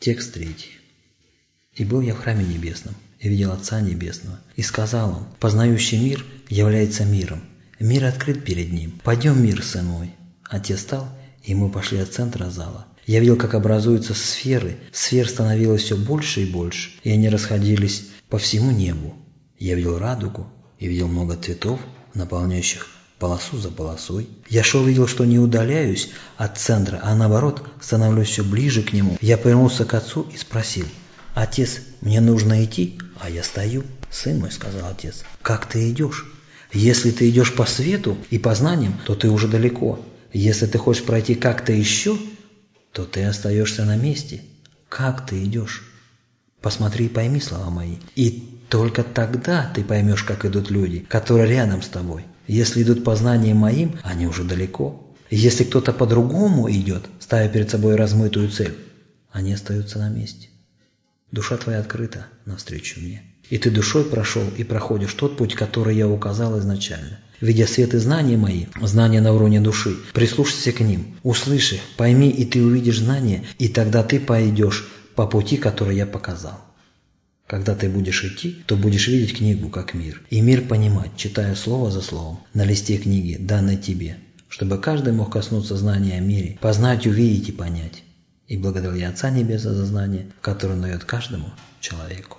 Текст третий. «И был я в храме небесном, и видел Отца Небесного, и сказал он, познающий мир является миром, мир открыт перед ним, пойдем, мир, сын мой». Отец стал, и мы пошли от центра зала. Я видел, как образуются сферы, сфер становилось все больше и больше, и они расходились по всему небу. Я видел радугу, и видел много цветов, наполняющих полосу за полосой. Я шел видел, что не удаляюсь от центра, а наоборот становлюсь все ближе к нему. Я повернулся к отцу и спросил, «Отец, мне нужно идти?» А я стою. «Сын мой», — сказал отец, — «как ты идешь? Если ты идешь по свету и по знаниям, то ты уже далеко. Если ты хочешь пройти как-то еще, то ты остаешься на месте. Как ты идешь? Посмотри и пойми слова мои. И только тогда ты поймешь, как идут люди, которые рядом с тобой. Если идут по знаниям моим, они уже далеко. Если кто-то по-другому идет, ставя перед собой размытую цель, они остаются на месте. Душа твоя открыта навстречу мне. И ты душой прошел и проходишь тот путь, который я указал изначально. Видя свет и знания мои, знания на уровне души, прислушайся к ним, услыши, пойми, и ты увидишь знания, и тогда ты пойдешь по пути, который я показал. Когда ты будешь идти, то будешь видеть книгу как мир, и мир понимать, читая слово за словом на листе книги, данной тебе, чтобы каждый мог коснуться знания о мире, познать, увидеть и понять. И благодаря Отца Небеса за знание, которое он дает каждому человеку.